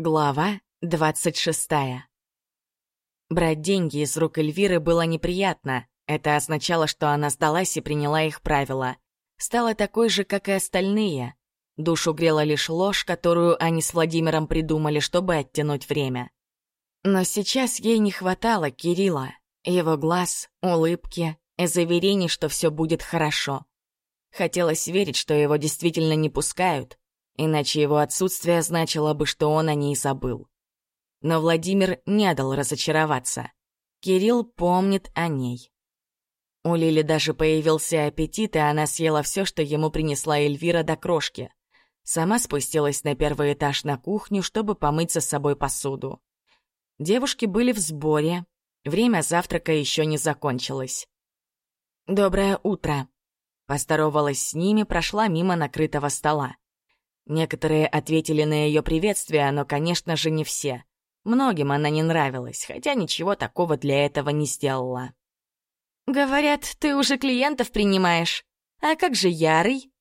Глава двадцать шестая. Брать деньги из рук Эльвиры было неприятно. Это означало, что она сдалась и приняла их правила. Стала такой же, как и остальные. Душу грела лишь ложь, которую они с Владимиром придумали, чтобы оттянуть время. Но сейчас ей не хватало Кирилла, его глаз, улыбки и заверений, что все будет хорошо. Хотелось верить, что его действительно не пускают, иначе его отсутствие значило бы, что он о ней забыл. Но Владимир не дал разочароваться. Кирилл помнит о ней. У Лили даже появился аппетит, и она съела все, что ему принесла Эльвира до крошки. Сама спустилась на первый этаж на кухню, чтобы помыть за собой посуду. Девушки были в сборе. Время завтрака еще не закончилось. «Доброе утро», Поздоровалась с ними, прошла мимо накрытого стола. Некоторые ответили на ее приветствие, но, конечно же, не все. Многим она не нравилась, хотя ничего такого для этого не сделала. «Говорят, ты уже клиентов принимаешь. А как же Ярый?»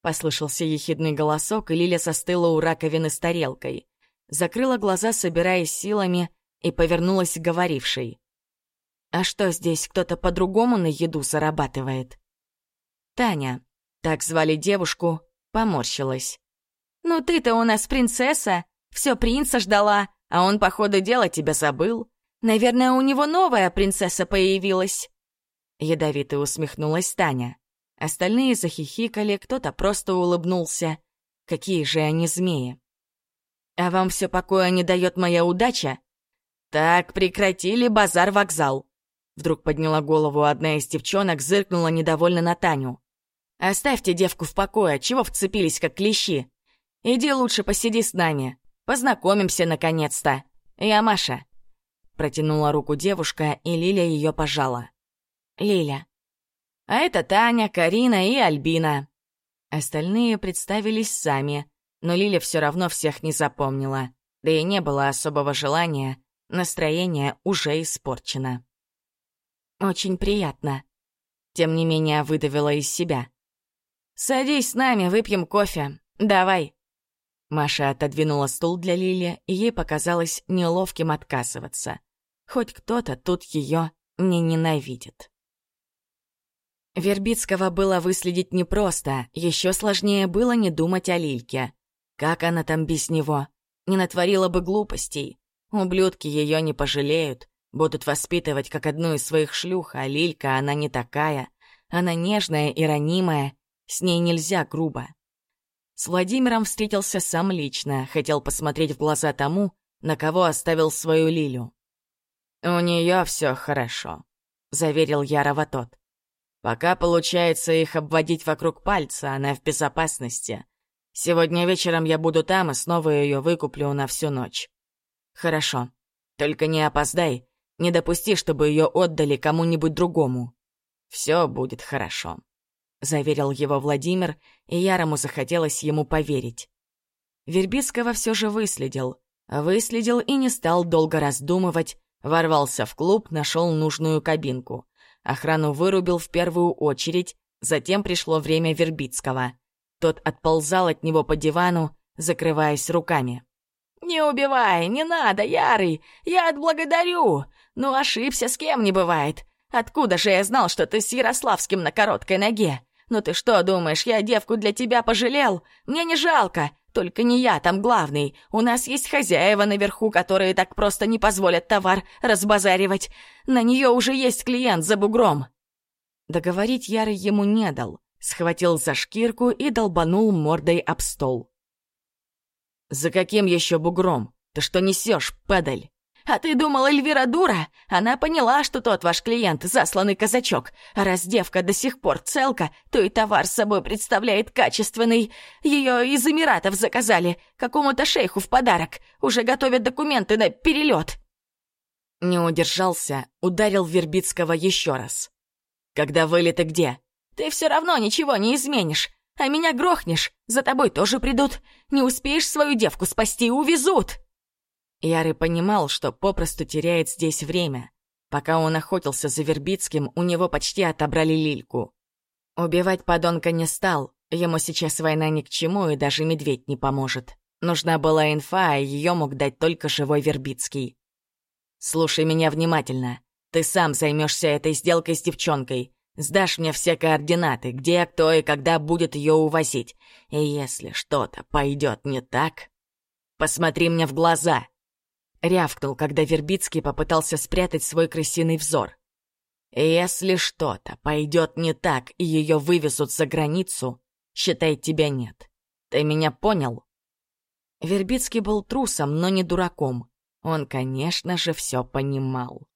Послышался ехидный голосок, и Лиля застыла у раковины с тарелкой. Закрыла глаза, собираясь силами, и повернулась к говорившей. «А что здесь, кто-то по-другому на еду зарабатывает?» Таня, так звали девушку, поморщилась. «Ну ты-то у нас принцесса, все принца ждала, а он, по ходу дела, тебя забыл. Наверное, у него новая принцесса появилась». Ядовито усмехнулась Таня. Остальные захихикали, кто-то просто улыбнулся. Какие же они змеи. «А вам все покоя не дает моя удача?» «Так, прекратили базар-вокзал!» Вдруг подняла голову одна из девчонок, зыркнула недовольно на Таню. Оставьте девку в покое, чего вцепились, как клещи? Иди лучше посиди с нами. Познакомимся, наконец-то. Я Маша». Протянула руку девушка, и Лиля ее пожала. «Лиля». «А это Таня, Карина и Альбина». Остальные представились сами, но Лиля все равно всех не запомнила. Да и не было особого желания, настроение уже испорчено. «Очень приятно», — тем не менее выдавила из себя. «Садись с нами, выпьем кофе. Давай». Маша отодвинула стул для Лили, и ей показалось неловким отказываться. Хоть кто-то тут ее не ненавидит. Вербицкого было выследить непросто, еще сложнее было не думать о Лильке. Как она там без него? Не натворила бы глупостей. Ублюдки ее не пожалеют, будут воспитывать как одну из своих шлюх, а Лилька, она не такая. Она нежная и ранимая, с ней нельзя грубо. С Владимиром встретился сам лично, хотел посмотреть в глаза тому, на кого оставил свою Лилю. «У нее все хорошо», — заверил Ярова тот. «Пока получается их обводить вокруг пальца, она в безопасности. Сегодня вечером я буду там и снова ее выкуплю на всю ночь». «Хорошо. Только не опоздай, не допусти, чтобы ее отдали кому-нибудь другому. Все будет хорошо». — заверил его Владимир, и Ярому захотелось ему поверить. Вербицкого все же выследил. Выследил и не стал долго раздумывать, ворвался в клуб, нашел нужную кабинку. Охрану вырубил в первую очередь, затем пришло время Вербицкого. Тот отползал от него по дивану, закрываясь руками. «Не убивай, не надо, Ярый, я отблагодарю. Ну, ошибся, с кем не бывает. Откуда же я знал, что ты с Ярославским на короткой ноге? «Ну ты что думаешь, я девку для тебя пожалел? Мне не жалко. Только не я там главный. У нас есть хозяева наверху, которые так просто не позволят товар разбазаривать. На нее уже есть клиент за бугром». Договорить Ярый ему не дал. Схватил за шкирку и долбанул мордой об стол. «За каким еще бугром? Ты что несешь, падаль?» «А ты думал, Эльвира дура? Она поняла, что тот ваш клиент — засланный казачок. А раз девка до сих пор целка, то и товар с собой представляет качественный. Ее из Эмиратов заказали, какому-то шейху в подарок. Уже готовят документы на перелет». Не удержался, ударил Вербицкого еще раз. «Когда вылеты где?» «Ты все равно ничего не изменишь. А меня грохнешь, за тобой тоже придут. Не успеешь свою девку спасти, увезут!» Ярый понимал, что попросту теряет здесь время. Пока он охотился за Вербицким, у него почти отобрали Лильку. Убивать подонка не стал, ему сейчас война ни к чему, и даже медведь не поможет. Нужна была инфа, а ее мог дать только живой Вербицкий. «Слушай меня внимательно. Ты сам займешься этой сделкой с девчонкой. Сдашь мне все координаты, где, кто и когда будет ее увозить. И если что-то пойдет не так, посмотри мне в глаза!» Рявкнул, когда Вербицкий попытался спрятать свой крысиный взор. «Если что-то пойдет не так и ее вывезут за границу, считай, тебя нет. Ты меня понял?» Вербицкий был трусом, но не дураком. Он, конечно же, все понимал.